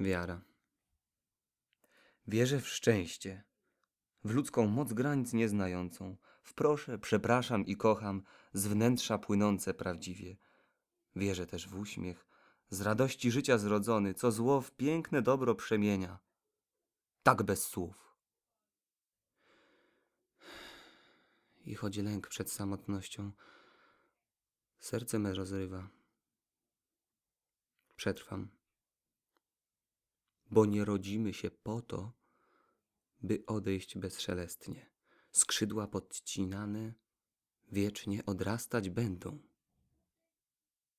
Wiara. Wierzę w szczęście, w ludzką moc granic nieznającą, w proszę, przepraszam i kocham, z wnętrza płynące prawdziwie. Wierzę też w uśmiech, z radości życia zrodzony, co zło w piękne dobro przemienia. Tak bez słów. I chodzi lęk przed samotnością. Serce me rozrywa. Przetrwam. Bo nie rodzimy się po to, by odejść bezszelestnie. Skrzydła podcinane wiecznie odrastać będą.